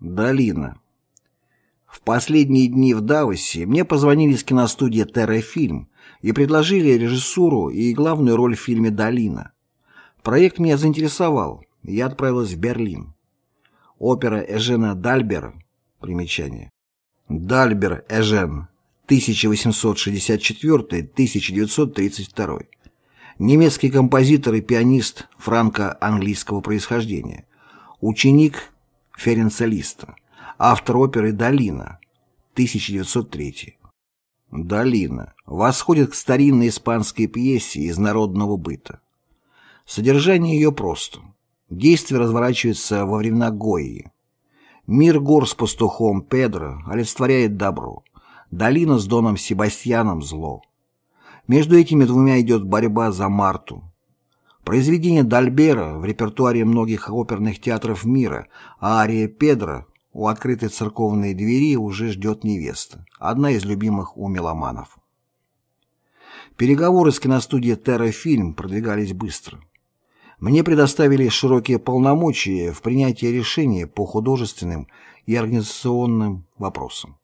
Долина. В последние дни в Давосе мне позвонили с киностудии «Террафильм» и предложили режиссуру и главную роль в фильме «Долина». Проект меня заинтересовал, и я отправилась в Берлин. Опера Эжена Дальбера. Примечание. Дальбер Эжен. 1864-1932. Немецкий композитор и пианист франко-английского происхождения. Ученик Ференца Листа, автор оперы «Долина», 1903. «Долина» восходит к старинной испанской пьесе из народного быта. Содержание ее просто. Действие разворачивается во времена Гои. Мир гор с пастухом Педро олицетворяет добро. Долина с Доном Себастьяном – зло. Между этими двумя идет борьба за Марту, Произведение Дальбера в репертуаре многих оперных театров мира, а ария Педро у открытой церковной двери уже ждет невеста, одна из любимых у меломанов. Переговоры с киностудией «Террафильм» продвигались быстро. Мне предоставили широкие полномочия в принятии решений по художественным и организационным вопросам.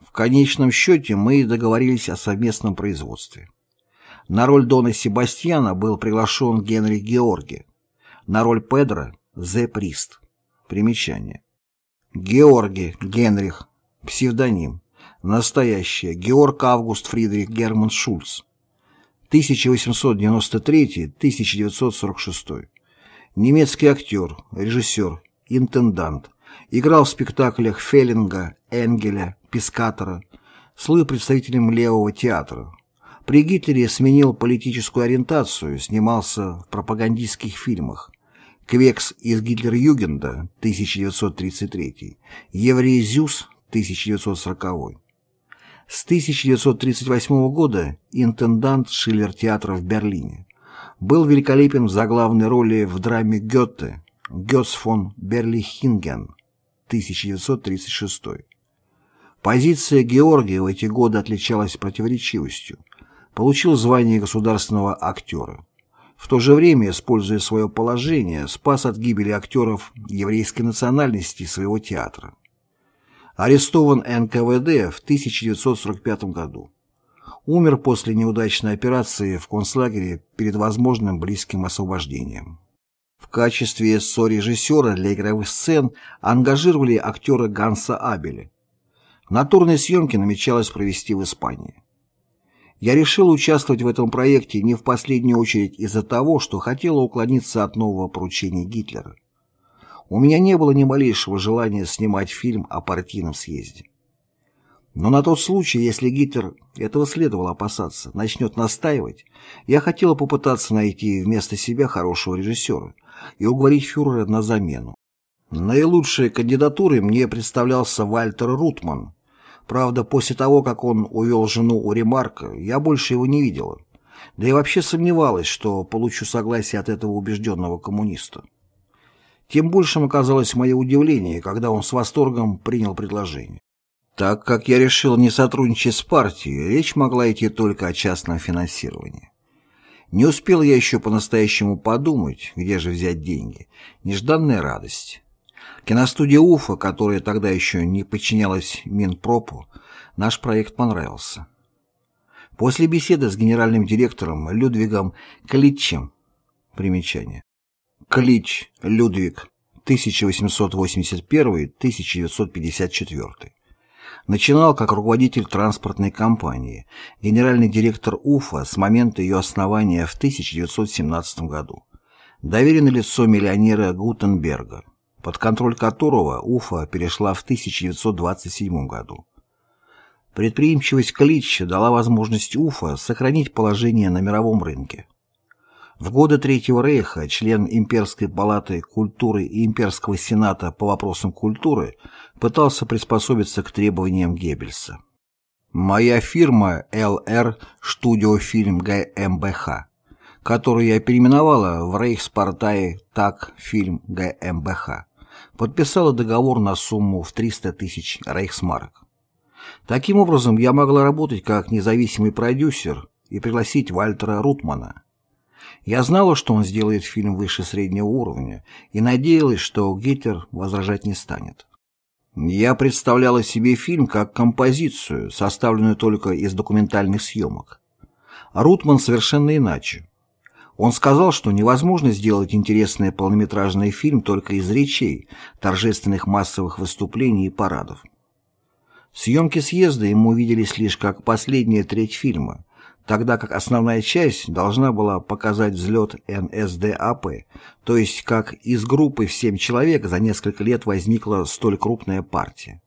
В конечном счете мы договорились о совместном производстве. На роль Дона Себастьяна был приглашен Генри Георги. На роль Педро – Зе Прист. Примечание. Георги Генрих. Псевдоним. Настоящее. Георг Август Фридрих Герман Шульц. 1893-1946. Немецкий актер, режиссер, интендант. Играл в спектаклях Феллинга, Энгеля, Пискатора. Слыл представителем левого театра, при Гитлере сменил политическую ориентацию, снимался в пропагандистских фильмах. «Квекс из Гитлер-Югенда» 1933, «Еврей Зюс» 1940. С 1938 года интендант Шиллер-театра в Берлине. Был великолепен в заглавной роли в драме Гёте «Гёц фон Берлихинген» 1936. Позиция Георгия в эти годы отличалась противоречивостью получил звание государственного актера. В то же время, используя свое положение, спас от гибели актеров еврейской национальности своего театра. Арестован НКВД в 1945 году. Умер после неудачной операции в концлагере перед возможным близким освобождением. В качестве сорежиссера для игровых сцен ангажировали актера Ганса Абеля. Натурные съемки намечалось провести в Испании. Я решил участвовать в этом проекте не в последнюю очередь из-за того, что хотела уклониться от нового поручения Гитлера. У меня не было ни малейшего желания снимать фильм о партийном съезде. Но на тот случай, если Гитлер, этого следовало опасаться, начнет настаивать, я хотела попытаться найти вместо себя хорошего режиссера и уговорить фюрера на замену. Наилучшей кандидатурой мне представлялся Вальтер Рутман, Правда, после того, как он увел жену у Ремарка, я больше его не видела. Да и вообще сомневалась, что получу согласие от этого убежденного коммуниста. Тем большим оказалось мое удивление, когда он с восторгом принял предложение. Так как я решил не сотрудничать с партией, речь могла идти только о частном финансировании. Не успел я еще по-настоящему подумать, где же взять деньги. Нежданная радость. Киностудия Уфа, которая тогда еще не подчинялась Минпропу, наш проект понравился. После беседы с генеральным директором Людвигом Клитчем, примечание, Клич Людвиг, 1881-1954, начинал как руководитель транспортной компании, генеральный директор Уфа с момента ее основания в 1917 году, доверенное лицо миллионера Гутенберга под контроль которого Уфа перешла в 1927 году. Предприимчивость Клитча дала возможность Уфа сохранить положение на мировом рынке. В годы Третьего Рейха член Имперской палаты культуры и Имперского сената по вопросам культуры пытался приспособиться к требованиям Геббельса. Моя фирма LR Studio Film GmbH, которую я переименовала в Рейхспартае Так Фильм GmbH, подписала договор на сумму в 300 тысяч рейхсмарок. Таким образом, я могла работать как независимый продюсер и пригласить Вальтера Рутмана. Я знала, что он сделает фильм выше среднего уровня, и надеялась, что Гитлер возражать не станет. Я представляла себе фильм как композицию, составленную только из документальных съемок. Рутман совершенно иначе. Он сказал, что невозможно сделать интересный полнометражный фильм только из речей, торжественных массовых выступлений и парадов. Съемки съезда ему виделись лишь как последняя треть фильма, тогда как основная часть должна была показать взлет НСДАП, то есть как из группы в семь человек за несколько лет возникла столь крупная партия.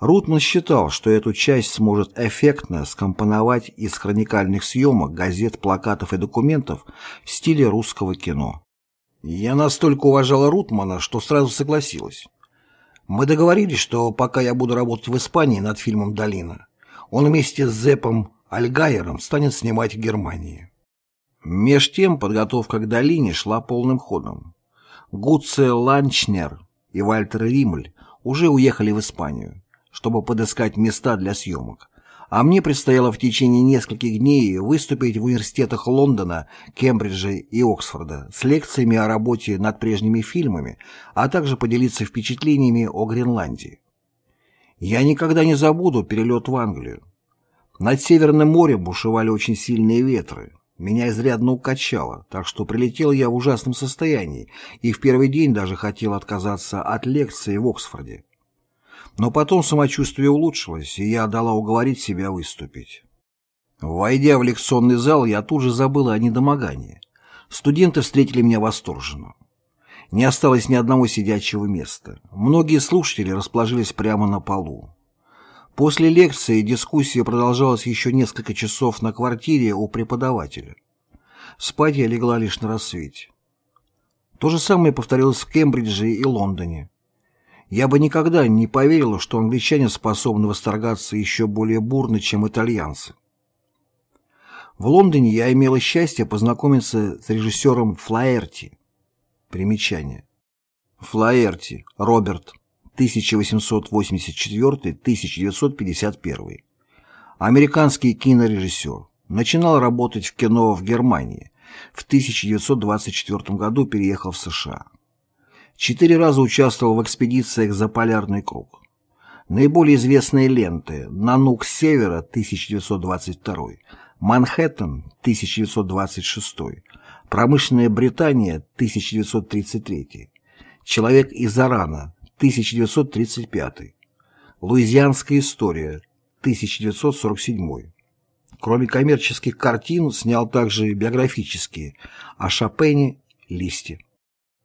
Рутман считал, что эту часть сможет эффектно скомпоновать из хроникальных съемок, газет, плакатов и документов в стиле русского кино. Я настолько уважала Рутмана, что сразу согласилась. Мы договорились, что пока я буду работать в Испании над фильмом «Долина», он вместе с Зепом Альгайером станет снимать в Германии. Меж тем подготовка к долине шла полным ходом. Гуце Ланчнер и Вальтер Римль уже уехали в Испанию, чтобы подыскать места для съемок, а мне предстояло в течение нескольких дней выступить в университетах Лондона, Кембриджа и Оксфорда с лекциями о работе над прежними фильмами, а также поделиться впечатлениями о Гренландии. Я никогда не забуду перелет в Англию. Над Северным морем бушевали очень сильные ветры. Меня изрядно укачало, так что прилетел я в ужасном состоянии и в первый день даже хотел отказаться от лекции в Оксфорде. Но потом самочувствие улучшилось, и я дала уговорить себя выступить. Войдя в лекционный зал, я тут же забыла о недомогании. Студенты встретили меня восторженно. Не осталось ни одного сидячего места. Многие слушатели расположились прямо на полу. После лекции дискуссия продолжалась еще несколько часов на квартире у преподавателя. Спать я легла лишь на рассвете. То же самое повторилось в Кембридже и Лондоне. Я бы никогда не поверила, что англичане способны восторгаться еще более бурно, чем итальянцы. В Лондоне я имела счастье познакомиться с режиссером Флаерти. Примечание. Флаерти, Роберт 1884-1951. Американский кинорежиссер. Начинал работать в кино в Германии. В 1924 году переехал в США. Четыре раза участвовал в экспедициях за Полярный круг. Наиболее известные ленты «Нанук с севера» 1922, «Манхэттен» 1926, «Промышленная Британия» 1933, «Человек из Арана» 1935. Луизианская история, 1947. Кроме коммерческих картин, снял также биографические о Шопене «Листе».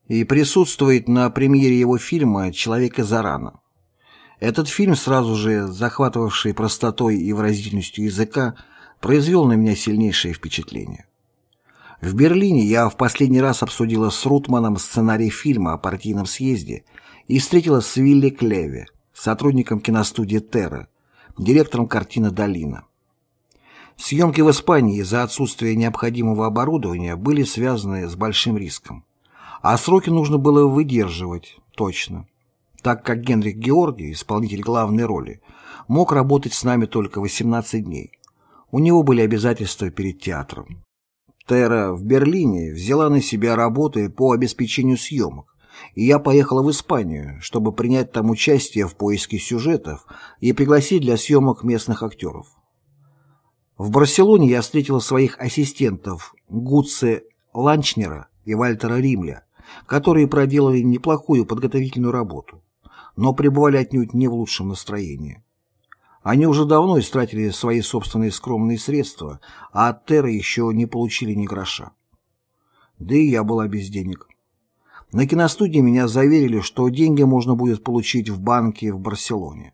И присутствует на премьере его фильма «Человек из Арана». Этот фильм, сразу же захватывавший простотой и выразительностью языка, произвел на меня сильнейшее впечатление. В Берлине я в последний раз обсудила с Рутманом сценарий фильма о партийном съезде и встретилась с Вилли Клеви, сотрудником киностудии «Терра», директором картины «Долина». Съемки в Испании из-за отсутствия необходимого оборудования были связаны с большим риском. А сроки нужно было выдерживать, точно. Так как Генрих Георгий, исполнитель главной роли, мог работать с нами только 18 дней. У него были обязательства перед театром. Терра в Берлине взяла на себя работы по обеспечению съемок, и я поехала в Испанию, чтобы принять там участие в поиске сюжетов и пригласить для съемок местных актеров. В Барселоне я встретила своих ассистентов Гуце Ланчнера и Вальтера Римля, которые проделали неплохую подготовительную работу, но пребывали отнюдь не в лучшем настроении. Они уже давно истратили свои собственные скромные средства, а от Терры еще не получили ни гроша. Да и я была без денег. На киностудии меня заверили, что деньги можно будет получить в банке в Барселоне.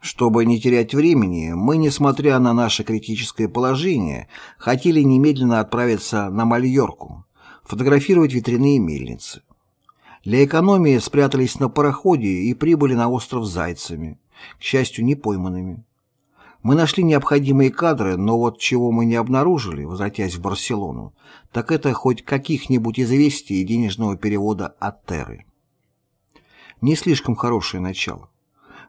Чтобы не терять времени, мы, несмотря на наше критическое положение, хотели немедленно отправиться на Мальорку, фотографировать ветряные мельницы. Для экономии спрятались на пароходе и прибыли на остров Зайцами, к счастью, не пойманными. Мы нашли необходимые кадры, но вот чего мы не обнаружили, возвратясь в Барселону, так это хоть каких-нибудь известий и денежного перевода от Терры. Не слишком хорошее начало.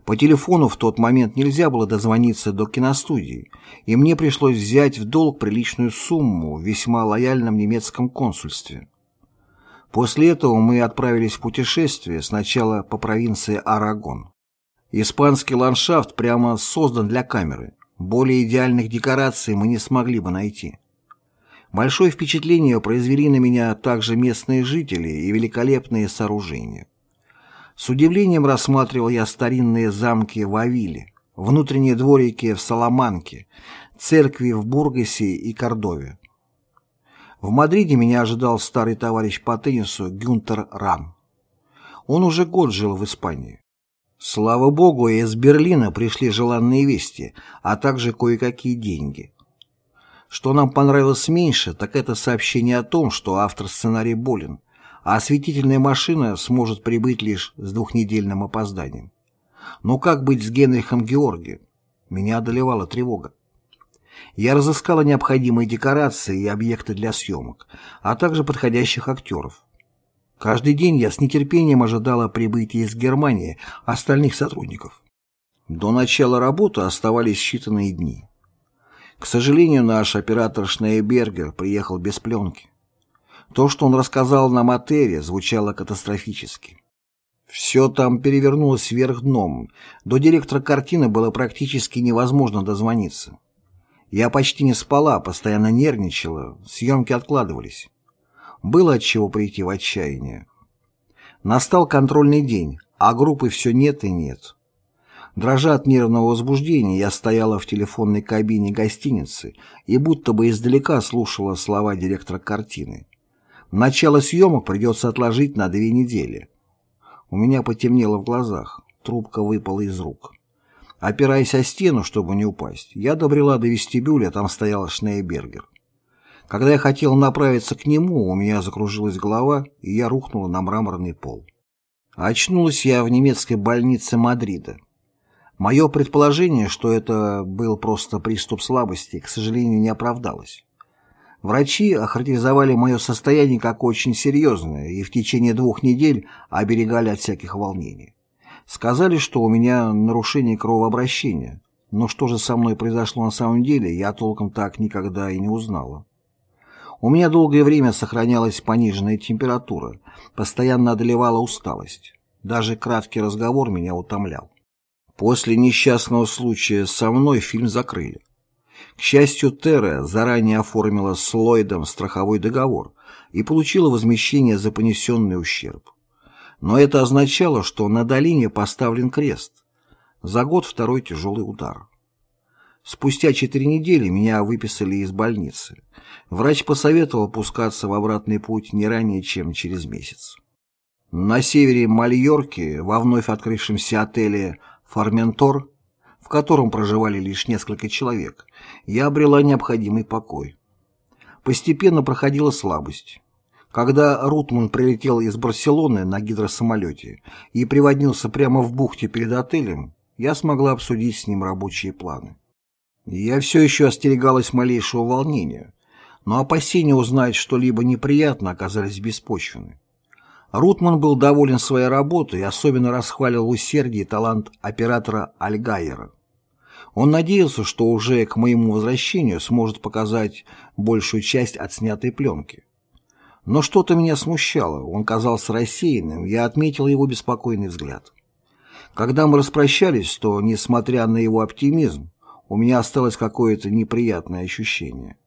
По телефону в тот момент нельзя было дозвониться до киностудии, и мне пришлось взять в долг приличную сумму в весьма лояльном немецком консульстве. После этого мы отправились в путешествие сначала по провинции Арагон. Испанский ландшафт прямо создан для камеры. Более идеальных декораций мы не смогли бы найти. Большое впечатление произвели на меня также местные жители и великолепные сооружения. С удивлением рассматривал я старинные замки в Авиле, внутренние дворики в Саламанке, церкви в Бургасе и Кордове. В Мадриде меня ожидал старый товарищ по теннису Гюнтер Ран. Он уже год жил в Испании. Слава богу, из Берлина пришли желанные вести, а также кое-какие деньги. Что нам понравилось меньше, так это сообщение о том, что автор сценария болен, а осветительная машина сможет прибыть лишь с двухнедельным опозданием. Но как быть с Генрихом Георгием? Меня одолевала тревога. Я разыскала необходимые декорации и объекты для съемок, а также подходящих актеров. Каждый день я с нетерпением ожидала прибытия из Германии остальных сотрудников. До начала работы оставались считанные дни. К сожалению, наш оператор Шнейбергер приехал без пленки. То, что он рассказал нам о Терре, звучало катастрофически. Все там перевернулось вверх дном. До директора картины было практически невозможно дозвониться. Я почти не спала, постоянно нервничала, съемки откладывались. Было от чего прийти в отчаяние. Настал контрольный день, а группы все нет и нет. Дрожа от нервного возбуждения, я стояла в телефонной кабине гостиницы и будто бы издалека слушала слова директора картины. Начало съемок придется отложить на две недели. У меня потемнело в глазах, трубка выпала из рук. Опираясь о стену, чтобы не упасть, я добрела до вестибюля, там стоял Шнейбергер. Когда я хотел направиться к нему, у меня закружилась голова, и я рухнула на мраморный пол. Очнулась я в немецкой больнице Мадрида. Мое предположение, что это был просто приступ слабости, к сожалению, не оправдалось. Врачи охарактеризовали мое состояние как очень серьезное и в течение двух недель оберегали от всяких волнений. Сказали, что у меня нарушение кровообращения, но что же со мной произошло на самом деле, я толком так никогда и не узнала. У меня долгое время сохранялась пониженная температура, постоянно одолевала усталость. Даже краткий разговор меня утомлял. После несчастного случая со мной фильм закрыли. К счастью, Терра заранее оформила с Ллойдом страховой договор и получила возмещение за понесенный ущерб. Но это означало, что на долине поставлен крест. За год второй тяжелый удар. Спустя четыре недели меня выписали из больницы. Врач посоветовал пускаться в обратный путь не ранее, чем через месяц. На севере Мальорки, во вновь открывшемся отеле «Форментор», в котором проживали лишь несколько человек, я обрела необходимый покой. Постепенно проходила слабость. Когда Рутман прилетел из Барселоны на гидросамолете и приводнился прямо в бухте перед отелем, я смогла обсудить с ним рабочие планы. Я все еще остерегалась малейшего волнения, но опасения узнать что-либо неприятно оказались беспочвенны. Рутман был доволен своей работой и особенно расхвалил усердие и талант оператора Альгайера. Он надеялся, что уже к моему возвращению сможет показать большую часть отснятой пленки. Но что-то меня смущало, он казался рассеянным, я отметил его беспокойный взгляд. Когда мы распрощались, то, несмотря на его оптимизм, у меня осталось какое-то неприятное ощущение.